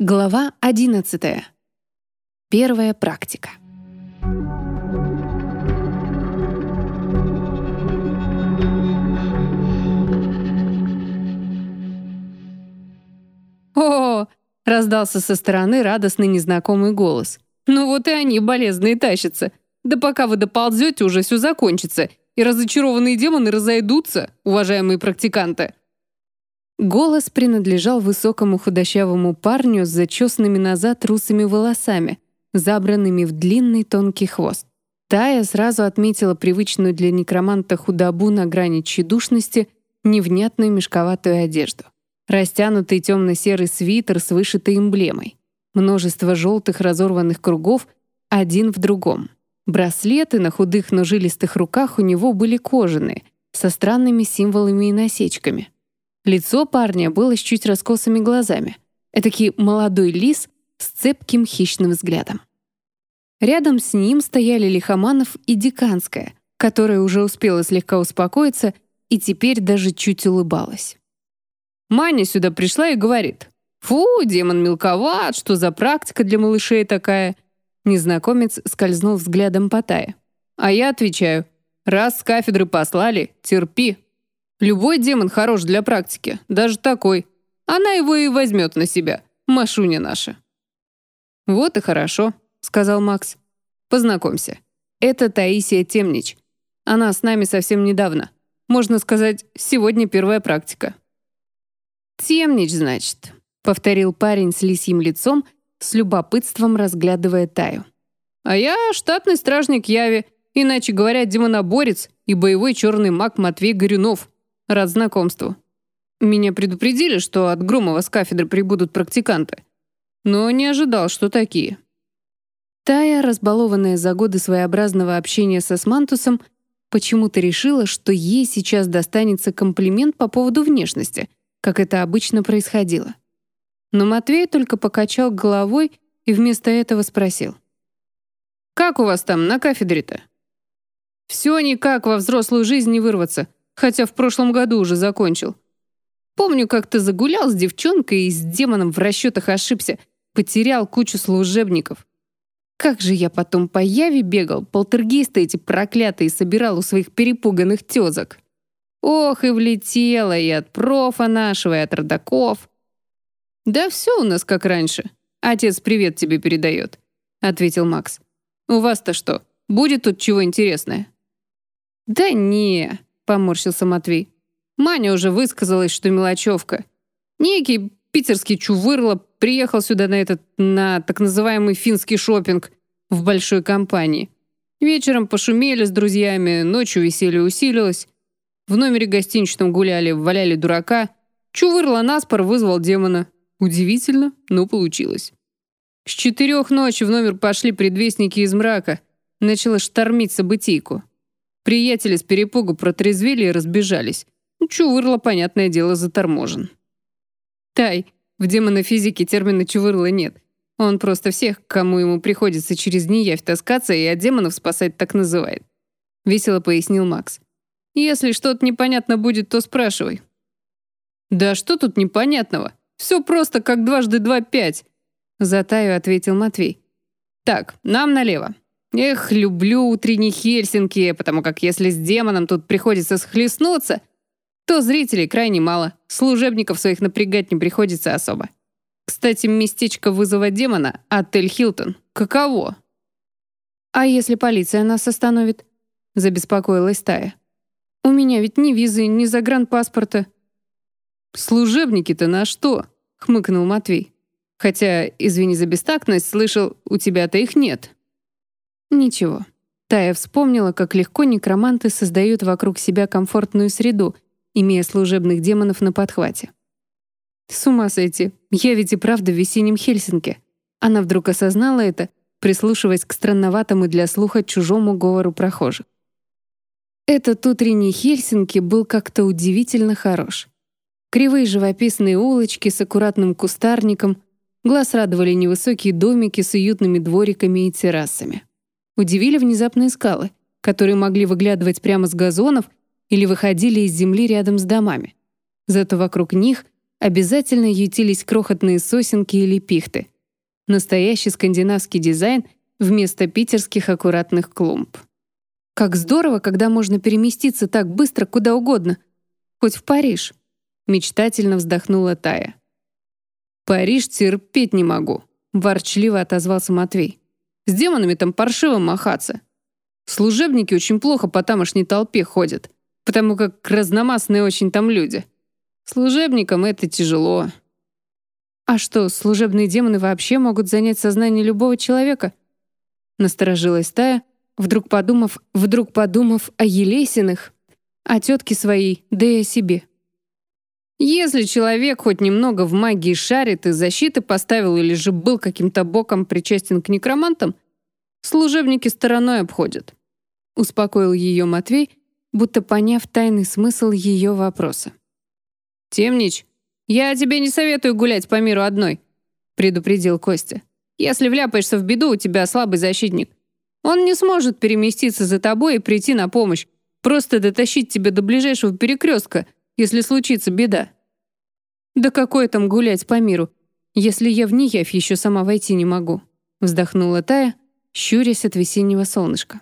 Глава 11. Первая практика. «О!» — раздался со стороны радостный незнакомый голос. «Ну вот и они, болезные, тащатся. Да пока вы доползете, уже все закончится, и разочарованные демоны разойдутся, уважаемые практиканты». Голос принадлежал высокому худощавому парню с зачесанными назад русыми волосами, забранными в длинный тонкий хвост. Тая сразу отметила привычную для некроманта худобу на грани тщедушности, невнятную мешковатую одежду. Растянутый темно-серый свитер с вышитой эмблемой. Множество желтых разорванных кругов, один в другом. Браслеты на худых, но жилистых руках у него были кожаные, со странными символами и насечками. Лицо парня было с чуть раскосыми глазами. Этакий молодой лис с цепким хищным взглядом. Рядом с ним стояли Лихоманов и Диканская, которая уже успела слегка успокоиться и теперь даже чуть улыбалась. Маня сюда пришла и говорит, «Фу, демон мелковат, что за практика для малышей такая?» Незнакомец скользнул взглядом по Тае. А я отвечаю, «Раз с кафедры послали, терпи, Любой демон хорош для практики, даже такой. Она его и возьмет на себя, Машуня наша». «Вот и хорошо», — сказал Макс. «Познакомься. Это Таисия Темнич. Она с нами совсем недавно. Можно сказать, сегодня первая практика». «Темнич, значит», — повторил парень с лисьим лицом, с любопытством разглядывая Таю. «А я штатный стражник Яви, иначе говоря, демоноборец и боевой черный маг Матвей Горюнов. Рад знакомству. Меня предупредили, что от Громова с кафедры прибудут практиканты. Но не ожидал, что такие. Тая, разбалованная за годы своеобразного общения со Смантусом, почему-то решила, что ей сейчас достанется комплимент по поводу внешности, как это обычно происходило. Но Матвей только покачал головой и вместо этого спросил. «Как у вас там на кафедре-то?» «Все никак во взрослую жизнь не вырваться хотя в прошлом году уже закончил. Помню, как ты загулял с девчонкой и с демоном в расчетах ошибся, потерял кучу служебников. Как же я потом по Яве бегал, полтергейсты эти проклятые собирал у своих перепуганных тезок. Ох, и влетела и от профа нашего, и от родаков. «Да все у нас как раньше. Отец привет тебе передает», — ответил Макс. «У вас-то что, будет тут чего интересное?» «Да не, — поморщился Матвей. «Маня уже высказалась, что мелочевка. Некий питерский чувырло приехал сюда на этот, на так называемый финский шопинг в большой компании. Вечером пошумели с друзьями, ночью веселье усилилось. В номере гостиничном гуляли, валяли дурака. Чувырло наспор вызвал демона. Удивительно, но получилось. С четырех ночи в номер пошли предвестники из мрака. Начало штормить событийку. Приятели с перепугу протрезвели и разбежались. Ну, чувырло, понятное дело, заторможен. Тай, в демонофизике термина чувырла нет. Он просто всех, кому ему приходится через неявь таскаться и от демонов спасать, так называет. Весело пояснил Макс. Если что-то непонятно будет, то спрашивай. Да что тут непонятного? Все просто как дважды два пять. За Таю ответил Матвей. Так, нам налево. Эх, люблю утренние Хельсинки, потому как если с демоном тут приходится схлестнуться, то зрителей крайне мало, служебников своих напрягать не приходится особо. Кстати, местечко вызова демона — отель «Хилтон». Каково? «А если полиция нас остановит?» — забеспокоилась Тая. «У меня ведь ни визы, ни загранпаспорта». «Служебники-то на что?» — хмыкнул Матвей. «Хотя, извини за бестактность, слышал, у тебя-то их нет». Ничего. Тая вспомнила, как легко некроманты создают вокруг себя комфортную среду, имея служебных демонов на подхвате. С ума сойти, я ведь и правда в весеннем Хельсинки. Она вдруг осознала это, прислушиваясь к странноватому для слуха чужому говору прохожих. Этот утренний Хельсинки был как-то удивительно хорош. Кривые живописные улочки с аккуратным кустарником, глаз радовали невысокие домики с уютными двориками и террасами. Удивили внезапные скалы, которые могли выглядывать прямо с газонов или выходили из земли рядом с домами. Зато вокруг них обязательно ютились крохотные сосенки или пихты. Настоящий скандинавский дизайн вместо питерских аккуратных клумб. Как здорово, когда можно переместиться так быстро куда угодно. Хоть в Париж. Мечтательно вздохнула Тая. «Париж терпеть не могу», — ворчливо отозвался Матвей. «С демонами там паршиво махаться. Служебники очень плохо по тамошней толпе ходят, потому как разномастные очень там люди. Служебникам это тяжело». «А что, служебные демоны вообще могут занять сознание любого человека?» Насторожилась Тая, вдруг подумав, вдруг подумав о Елесиных, о тетке своей, да и о себе. Если человек хоть немного в магии шарит и защиты поставил или же был каким-то боком причастен к некромантам, служебники стороной обходят. Успокоил ее Матвей, будто поняв тайный смысл ее вопроса. «Темнич, я тебе не советую гулять по миру одной», предупредил Костя. «Если вляпаешься в беду, у тебя слабый защитник. Он не сможет переместиться за тобой и прийти на помощь, просто дотащить тебя до ближайшего перекрестка, если случится беда. Да какое там гулять по миру, если я в неявь еще сама войти не могу, вздохнула Тая, щурясь от весеннего солнышка.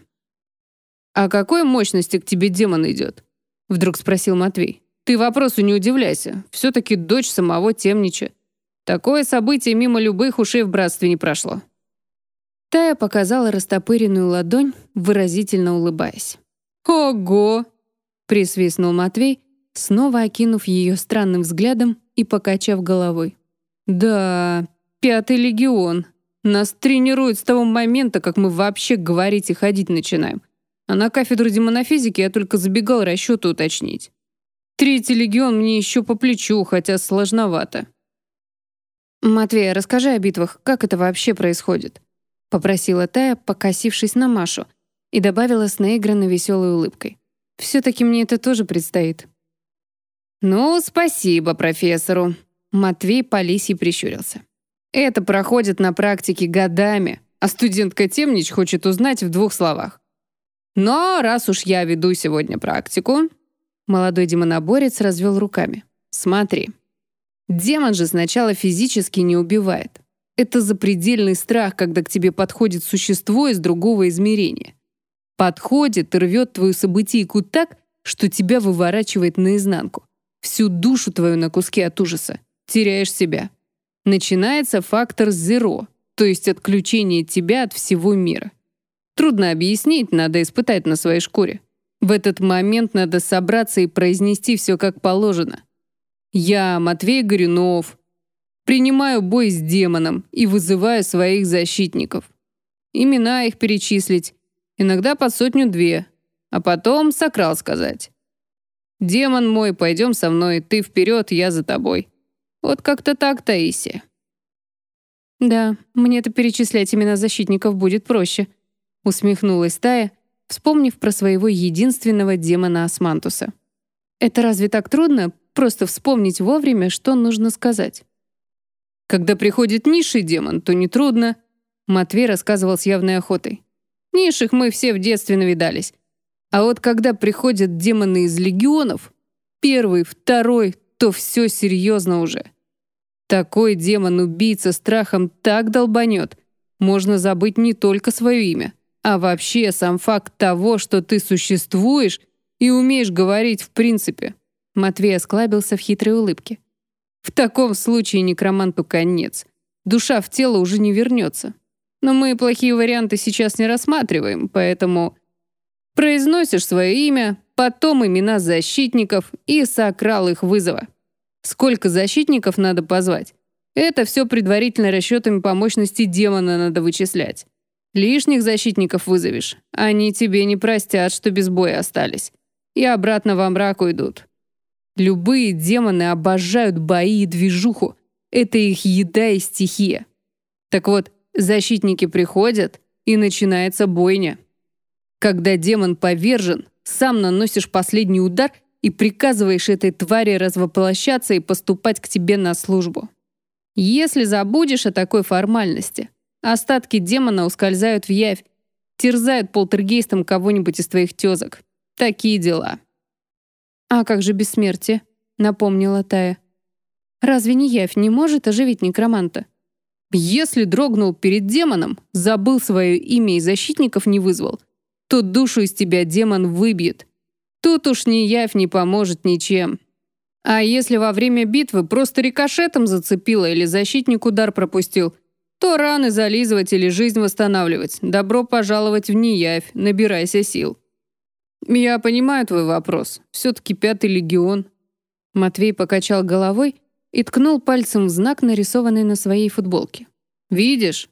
«А какой мощности к тебе демон идет?» Вдруг спросил Матвей. «Ты вопросу не удивляйся. Все-таки дочь самого темнича. Такое событие мимо любых ушей в братстве не прошло». Тая показала растопыренную ладонь, выразительно улыбаясь. «Ого!» — присвистнул Матвей, снова окинув ее странным взглядом и покачав головой. «Да, пятый легион. Нас тренируют с того момента, как мы вообще говорить и ходить начинаем. А на кафедру демонофизики я только забегал расчеты уточнить. Третий легион мне еще по плечу, хотя сложновато». «Матвей, расскажи о битвах, как это вообще происходит?» — попросила Тая, покосившись на Машу, и добавила с наигранной веселой улыбкой. «Все-таки мне это тоже предстоит». «Ну, спасибо профессору», — Матвей по прищурился. «Это проходит на практике годами, а студентка Темнич хочет узнать в двух словах. Но раз уж я веду сегодня практику...» Молодой демоноборец развел руками. «Смотри. Демон же сначала физически не убивает. Это запредельный страх, когда к тебе подходит существо из другого измерения. Подходит и рвет твою событийку так, что тебя выворачивает наизнанку всю душу твою на куски от ужаса. Теряешь себя. Начинается фактор зеро, то есть отключение тебя от всего мира. Трудно объяснить, надо испытать на своей шкуре. В этот момент надо собраться и произнести все как положено. Я, Матвей Горюнов, принимаю бой с демоном и вызываю своих защитников. Имена их перечислить, иногда под сотню-две, а потом сакрал сказать. «Демон мой, пойдем со мной, ты вперед, я за тобой». Вот как-то так, Таисия. «Да, мне-то перечислять имена защитников будет проще», усмехнулась Тая, вспомнив про своего единственного демона Асмантуса. «Это разве так трудно, просто вспомнить вовремя, что нужно сказать?» «Когда приходит низший демон, то нетрудно», Матвей рассказывал с явной охотой. «Низших мы все в детстве навидались. А вот когда приходят демоны из легионов, первый, второй, то все серьезно уже. Такой демон-убийца страхом так долбанет, можно забыть не только свое имя, а вообще сам факт того, что ты существуешь и умеешь говорить в принципе. Матвей осклабился в хитрой улыбке. В таком случае некроманту конец. Душа в тело уже не вернется. Но мы плохие варианты сейчас не рассматриваем, поэтому Произносишь свое имя, потом имена защитников и сокрал их вызова. Сколько защитников надо позвать? Это все предварительно расчетами по мощности демона надо вычислять. Лишних защитников вызовешь, они тебе не простят, что без боя остались. И обратно во мрак уйдут. Любые демоны обожают бои и движуху. Это их еда и стихия. Так вот, защитники приходят, и начинается бойня. Когда демон повержен, сам наносишь последний удар и приказываешь этой твари развоплощаться и поступать к тебе на службу. Если забудешь о такой формальности, остатки демона ускользают в явь, терзают полтергейстом кого-нибудь из твоих тезок. Такие дела. «А как же бессмертие?» — напомнила Тая. Разве не явь не может оживить некроманта? Если дрогнул перед демоном, забыл свое имя и защитников не вызвал, то душу из тебя демон выбьет. Тут уж ни явь не поможет ничем. А если во время битвы просто рикошетом зацепило или защитник удар пропустил, то раны зализывать или жизнь восстанавливать. Добро пожаловать в неявь, набирайся сил. Я понимаю твой вопрос. Все-таки пятый легион. Матвей покачал головой и ткнул пальцем в знак, нарисованный на своей футболке. Видишь?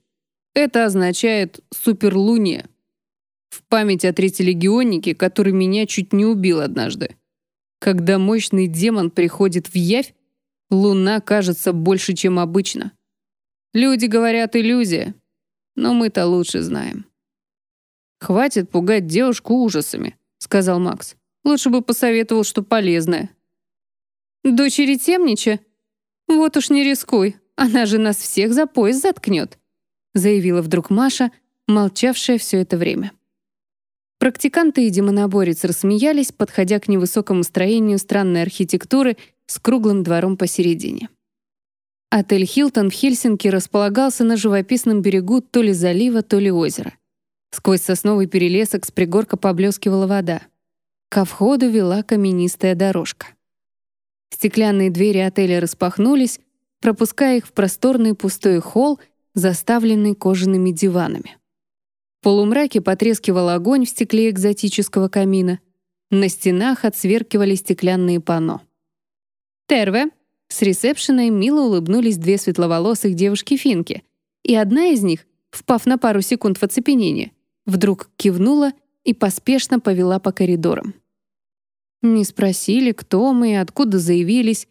Это означает суперлуния. В память о третьелегионнике, который меня чуть не убил однажды. Когда мощный демон приходит в явь, луна кажется больше, чем обычно. Люди говорят иллюзия, но мы-то лучше знаем. «Хватит пугать девушку ужасами», — сказал Макс. «Лучше бы посоветовал, что полезное». «Дочери темнича? Вот уж не рискуй, она же нас всех за пояс заткнет», — заявила вдруг Маша, молчавшая все это время. Практиканты и демоноборец рассмеялись, подходя к невысокому строению странной архитектуры с круглым двором посередине. Отель «Хилтон» в Хельсинки располагался на живописном берегу то ли залива, то ли озера. Сквозь сосновый перелесок с пригорка поблескивала вода. Ко входу вела каменистая дорожка. Стеклянные двери отеля распахнулись, пропуская их в просторный пустой холл, заставленный кожаными диванами. В полумраке потрескивал огонь в стекле экзотического камина. На стенах отсверкивали стеклянные панно. «Терве», с ресепшеной мило улыбнулись две светловолосых девушки-финки, и одна из них, впав на пару секунд в оцепенение, вдруг кивнула и поспешно повела по коридорам. Не спросили, кто мы и откуда заявились.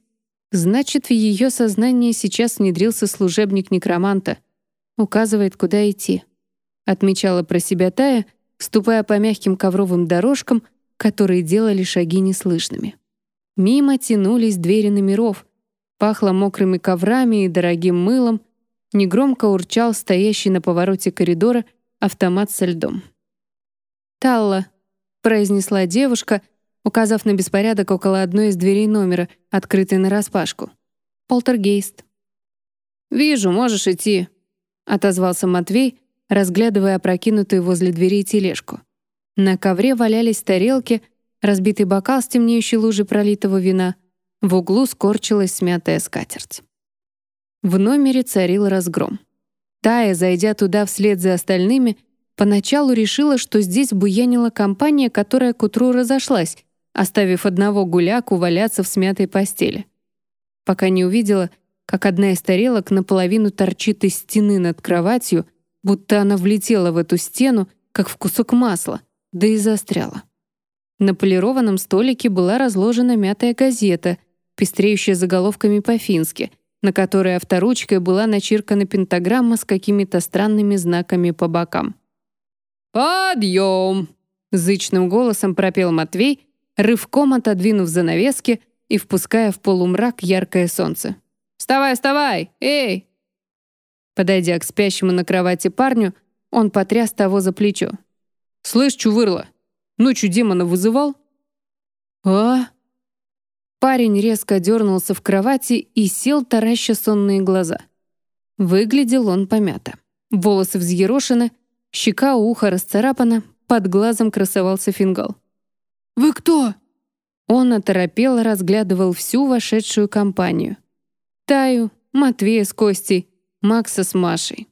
Значит, в ее сознание сейчас внедрился служебник некроманта. Указывает, куда идти. Отмечала про себя Тая, ступая по мягким ковровым дорожкам, которые делали шаги неслышными. Мимо тянулись двери номеров, Пахло мокрыми коврами и дорогим мылом. Негромко урчал стоящий на повороте коридора автомат со льдом. «Талла», — произнесла девушка, указав на беспорядок около одной из дверей номера, открытой нараспашку. «Полтергейст». «Вижу, можешь идти», — отозвался Матвей, разглядывая опрокинутую возле дверей тележку. На ковре валялись тарелки, разбитый бокал с темнеющей лужей пролитого вина — в углу скорчилась смятая скатерть. В номере царил разгром. Тая, зайдя туда вслед за остальными, поначалу решила, что здесь буянила компания, которая к утру разошлась, оставив одного гуляку валяться в смятой постели. Пока не увидела, как одна из тарелок наполовину торчит из стены над кроватью, будто она влетела в эту стену, как в кусок масла, да и застряла. На полированном столике была разложена мятая газета — пестреющая заголовками по-фински, на которой авторучкой была начиркана пентаграмма с какими-то странными знаками по бокам. «Подъем!» — зычным голосом пропел Матвей, рывком отодвинув занавески и впуская в полумрак яркое солнце. «Вставай, вставай! Эй!» Подойдя к спящему на кровати парню, он потряс того за плечо. «Слышь, чувырла, ночью демона вызывал?» «А?» Парень резко дернулся в кровати и сел, тараща сонные глаза. Выглядел он помято. Волосы взъерошены, щека у уха расцарапана, под глазом красовался фингал. «Вы кто?» Он оторопело разглядывал всю вошедшую компанию. Таю, Матвея с Костей, Макса с Машей.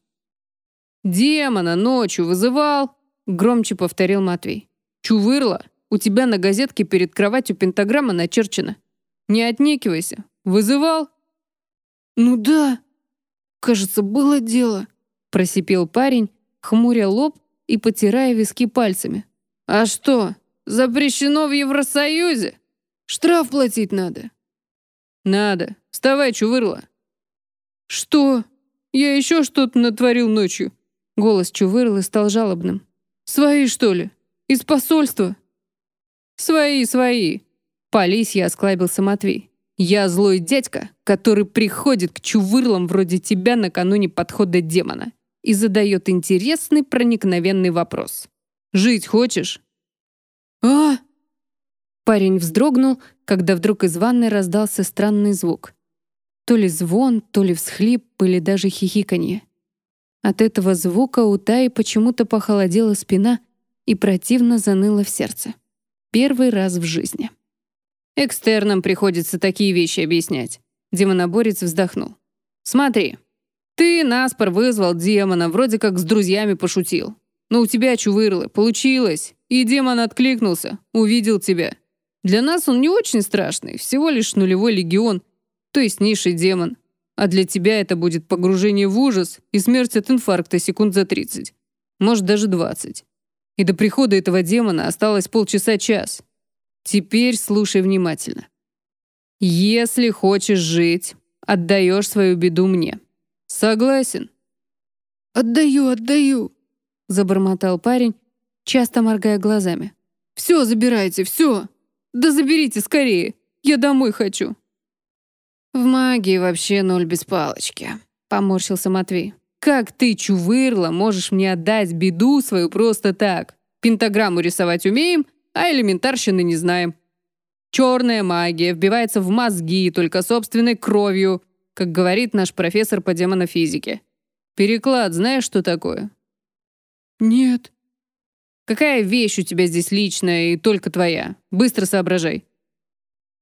«Демона ночью вызывал!» — громче повторил Матвей. «Чувырла, у тебя на газетке перед кроватью пентаграмма начерчена. Не отнекивайся. Вызывал?» «Ну да. Кажется, было дело», — просипел парень, хмуря лоб и потирая виски пальцами. «А что, запрещено в Евросоюзе? Штраф платить надо». «Надо. Вставай, чувырла». «Что? Я еще что-то натворил ночью?» Голос чувырлы стал жалобным. «Свои, что ли? Из посольства?» «Свои, свои. Полисья осклабился Матвей. «Я злой дядька, который приходит к чувырлам вроде тебя накануне подхода демона и задает интересный проникновенный вопрос. Жить хочешь?» «А?» Парень вздрогнул, когда вдруг из ванной раздался странный звук. То ли звон, то ли всхлип, или даже хихиканье. От этого звука у Таи почему-то похолодела спина и противно заныло в сердце. Первый раз в жизни. Экстернам приходится такие вещи объяснять. Демоноборец вздохнул. «Смотри, ты наспор вызвал демона, вроде как с друзьями пошутил. Но у тебя, чувырлы, получилось. И демон откликнулся, увидел тебя. Для нас он не очень страшный, всего лишь нулевой легион, то есть низший демон. А для тебя это будет погружение в ужас и смерть от инфаркта секунд за 30. Может, даже 20. И до прихода этого демона осталось полчаса-час. Теперь слушай внимательно. Если хочешь жить, отдаешь свою беду мне. Согласен? «Отдаю, отдаю», — забормотал парень, часто моргая глазами. «Все забирайте, все! Да заберите скорее! Я домой хочу!» «В магии вообще ноль без палочки», — поморщился Матвей. «Как ты, чувырла, можешь мне отдать беду свою просто так? Пентаграмму рисовать умеем, а элементарщины не знаем. Черная магия вбивается в мозги только собственной кровью, как говорит наш профессор по демонофизике. Переклад знаешь, что такое?» «Нет», Какая вещь у тебя здесь личная и только твоя? Быстро соображай».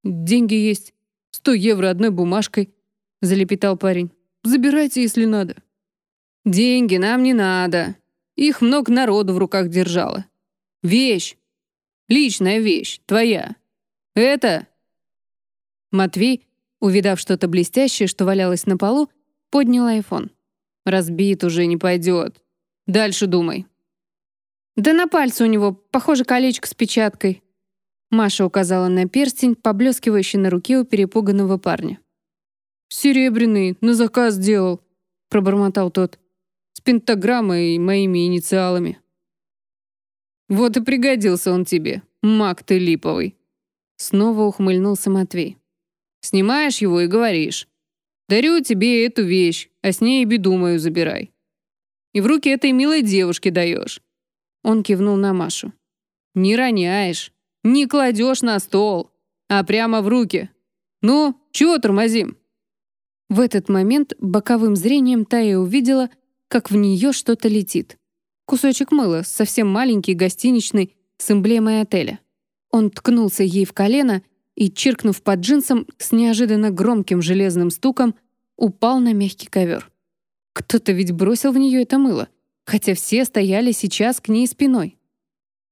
«Деньги есть. Сто евро одной бумажкой», — залепетал парень. «Забирайте, если надо». «Деньги нам не надо. Их много народу в руках держало. Вещь. Личная вещь. Твоя. Это...» Матвей, увидав что-то блестящее, что валялось на полу, поднял айфон. «Разбит уже не пойдет. Дальше думай». «Да на пальце у него, похоже, колечко с печаткой». Маша указала на перстень, поблескивающий на руке у перепуганного парня. «Серебряный, на заказ сделал», — пробормотал тот. «С пентаграммой и моими инициалами». «Вот и пригодился он тебе, маг ты липовый». Снова ухмыльнулся Матвей. «Снимаешь его и говоришь. Дарю тебе эту вещь, а с ней и беду мою забирай. И в руки этой милой девушке даешь. Он кивнул на Машу. «Не роняешь, не кладешь на стол, а прямо в руки. Ну, чего тормозим?» В этот момент боковым зрением Тая увидела, как в нее что-то летит. Кусочек мыла, совсем маленький, гостиничный, с эмблемой отеля. Он ткнулся ей в колено и, чиркнув под джинсом, с неожиданно громким железным стуком, упал на мягкий ковер. Кто-то ведь бросил в нее это мыло хотя все стояли сейчас к ней спиной.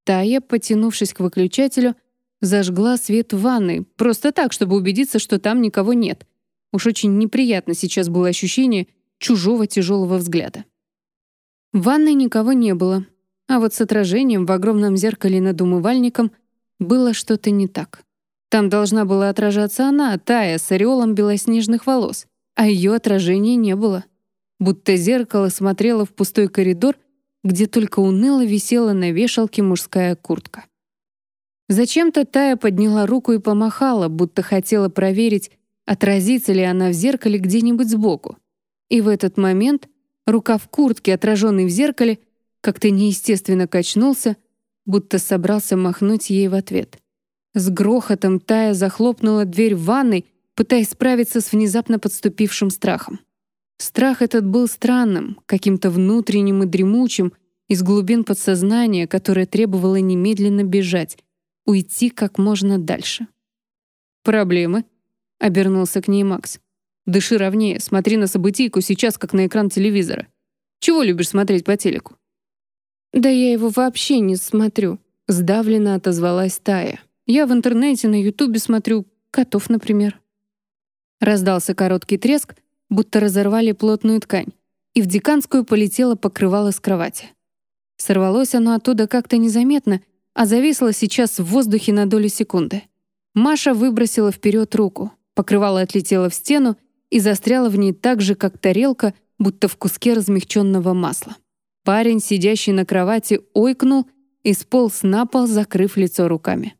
Тая, потянувшись к выключателю, зажгла свет в ванной, просто так, чтобы убедиться, что там никого нет. Уж очень неприятно сейчас было ощущение чужого тяжелого взгляда. В ванной никого не было, а вот с отражением в огромном зеркале над умывальником было что-то не так. Там должна была отражаться она, Тая, с ореолом белоснежных волос, а ее отражения не было будто зеркало смотрело в пустой коридор, где только уныло висела на вешалке мужская куртка. Зачем-то Тая подняла руку и помахала, будто хотела проверить, отразится ли она в зеркале где-нибудь сбоку. И в этот момент рука в куртке, отраженной в зеркале, как-то неестественно качнулся, будто собрался махнуть ей в ответ. С грохотом Тая захлопнула дверь в ванной, пытаясь справиться с внезапно подступившим страхом. Страх этот был странным, каким-то внутренним и дремучим, из глубин подсознания, которое требовало немедленно бежать, уйти как можно дальше. «Проблемы?» — обернулся к ней Макс. «Дыши ровнее, смотри на событийку сейчас, как на экран телевизора. Чего любишь смотреть по телеку?» «Да я его вообще не смотрю», — сдавленно отозвалась Тая. «Я в интернете, на Ютубе смотрю, котов, например». Раздался короткий треск, будто разорвали плотную ткань, и в деканскую полетело покрывало с кровати. Сорвалось оно оттуда как-то незаметно, а зависло сейчас в воздухе на долю секунды. Маша выбросила вперед руку, покрывало отлетело в стену и застряло в ней так же, как тарелка, будто в куске размягченного масла. Парень, сидящий на кровати, ойкнул и сполз на пол, закрыв лицо руками.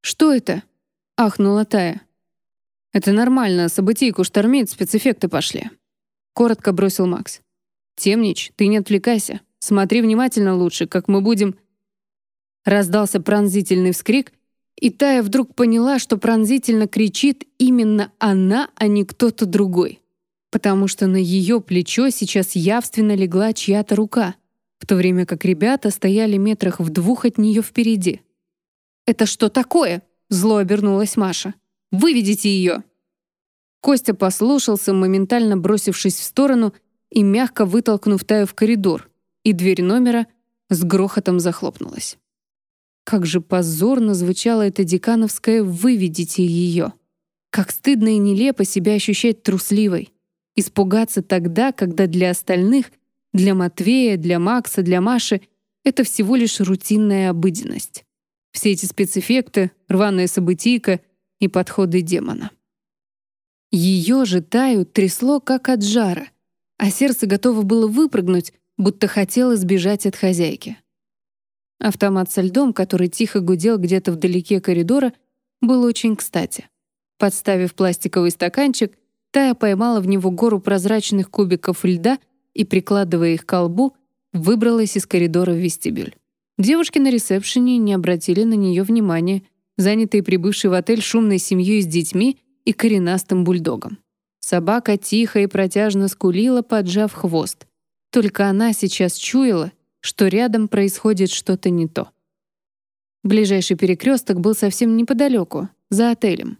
«Что это?» — ахнула Тая. «Это нормально, событийку штормит, спецэффекты пошли». Коротко бросил Макс. «Темнич, ты не отвлекайся. Смотри внимательно лучше, как мы будем...» Раздался пронзительный вскрик, И Тая вдруг поняла, что пронзительно кричит именно она, а не кто-то другой. Потому что на ее плечо сейчас явственно легла чья-то рука, в то время как ребята стояли метрах в двух от нее впереди. «Это что такое?» — зло обернулась Маша. «Выведите ее!» Костя послушался, моментально бросившись в сторону и мягко вытолкнув Таю в коридор, и дверь номера с грохотом захлопнулась. Как же позорно звучало это декановское «выведите ее». Как стыдно и нелепо себя ощущать трусливой. Испугаться тогда, когда для остальных, для Матвея, для Макса, для Маши — это всего лишь рутинная обыденность. Все эти спецэффекты, рваная событийка и подходы демона. Ее же Таю трясло, как от жара, а сердце готово было выпрыгнуть, будто хотело сбежать от хозяйки. Автомат со льдом, который тихо гудел где-то вдалеке коридора, был очень кстати. Подставив пластиковый стаканчик, Тая поймала в него гору прозрачных кубиков льда и, прикладывая их к колбу, выбралась из коридора в вестибюль. Девушки на ресепшене не обратили на нее внимания, занятые прибывшей в отель шумной семьей с детьми и коренастым бульдогом. Собака тихо и протяжно скулила, поджав хвост. Только она сейчас чуяла — что рядом происходит что-то не то. Ближайший перекресток был совсем неподалеку, за отелем.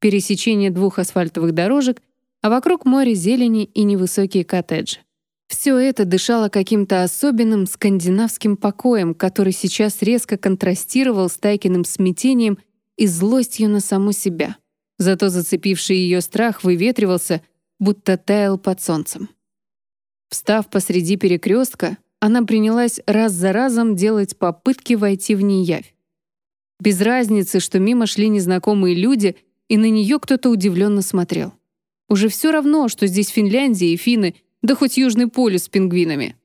Пересечение двух асфальтовых дорожек, а вокруг море зелени и невысокие коттеджи. Все это дышало каким-то особенным скандинавским покоем, который сейчас резко контрастировал с Тайкиным смятением и злостью на саму себя. Зато зацепивший ее страх выветривался, будто таял под солнцем. Встав посреди перекрестка, она принялась раз за разом делать попытки войти в неявь. Без разницы, что мимо шли незнакомые люди, и на нее кто-то удивленно смотрел. Уже все равно, что здесь Финляндия и финны, да хоть Южный полюс с пингвинами.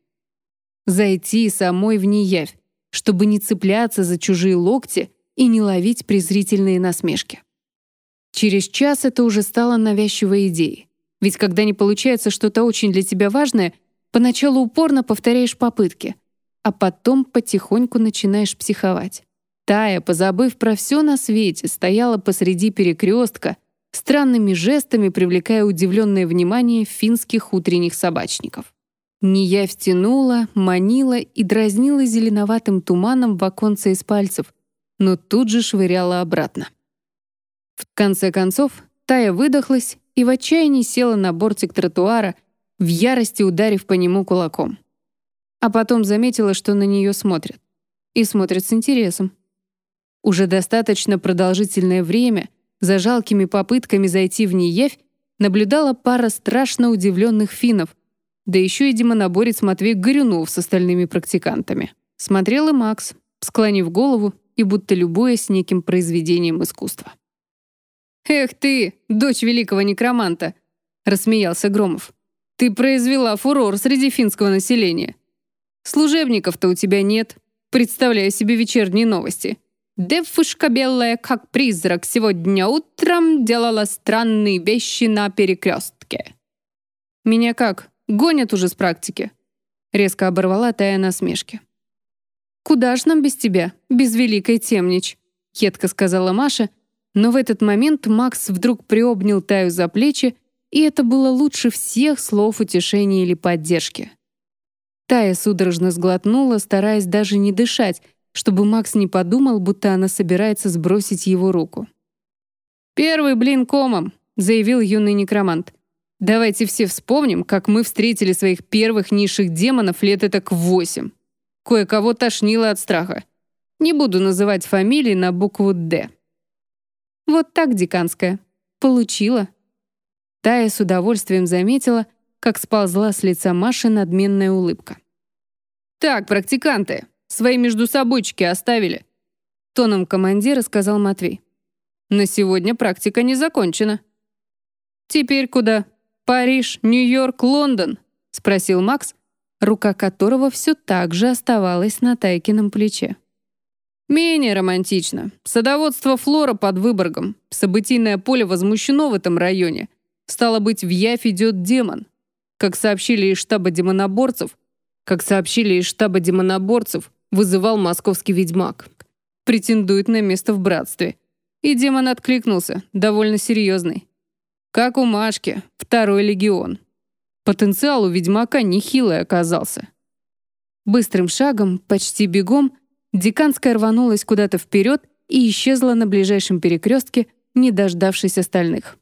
Зайти самой в неявь, чтобы не цепляться за чужие локти и не ловить презрительные насмешки. Через час это уже стало навязчивой идеей. Ведь когда не получается что-то очень для тебя важное — Поначалу упорно повторяешь попытки, а потом потихоньку начинаешь психовать. Тая, позабыв про все на свете, стояла посреди перекрестка, странными жестами привлекая удивленное внимание финских утренних собачников. Неявь тянула, манила и дразнила зеленоватым туманом в оконце из пальцев, но тут же швыряла обратно. В конце концов, Тая выдохлась и в отчаянии села на бортик тротуара — в ярости ударив по нему кулаком. А потом заметила, что на нее смотрят. И смотрят с интересом. Уже достаточно продолжительное время за жалкими попытками зайти в Неевь наблюдала пара страшно удивленных финнов, да еще и демоноборец Матвей Горюнов с остальными практикантами. Смотрел и Макс, склонив голову и будто любуясь неким произведением искусства. «Эх ты, дочь великого некроманта!» — рассмеялся Громов. Ты произвела фурор среди финского населения. Служебников-то у тебя нет. Представляю себе вечерние новости. Девушка белая, как призрак, сегодня утром делала странные вещи на перекрестке. Меня как, гонят уже с практики? Резко оборвала Тая насмешки. «Куда ж нам без тебя, без великой темнич?» — едко сказала Маша, но в этот момент Макс вдруг приобнял Таю за плечи и это было лучше всех слов утешения или поддержки. Тая судорожно сглотнула, стараясь даже не дышать, чтобы Макс не подумал, будто она собирается сбросить его руку. «Первый блин комом», — заявил юный некромант. «Давайте все вспомним, как мы встретили своих первых низших демонов лет это к восемь. Кое-кого тошнило от страха. Не буду называть фамилии на букву «Д». Вот так, деканская. Получила. Тая с удовольствием заметила, как сползла с лица Маши надменная улыбка. «Так, практиканты, свои между собойчики оставили», тоном командира сказал Матвей. «На сегодня практика не закончена». «Теперь куда? Париж, Нью-Йорк, Лондон?» спросил Макс, рука которого все так же оставалась на Тайкином плече. Менее романтично. Садоводство Флора под Выборгом. Событийное поле возмущено в этом районе. Стало быть, в Явь идет демон. Как сообщили из штаба демоноборцев, как сообщили из штаба демоноборцев, вызывал московский ведьмак. претендует на место в братстве. И демон откликнулся, довольно серьезный. Как у Машки, второй легион. Потенциал у ведьмака нехилый оказался. Быстрым шагом, почти бегом, деканская рванулась куда-то вперед и исчезла на ближайшем перекрестке, не дождавшись остальных.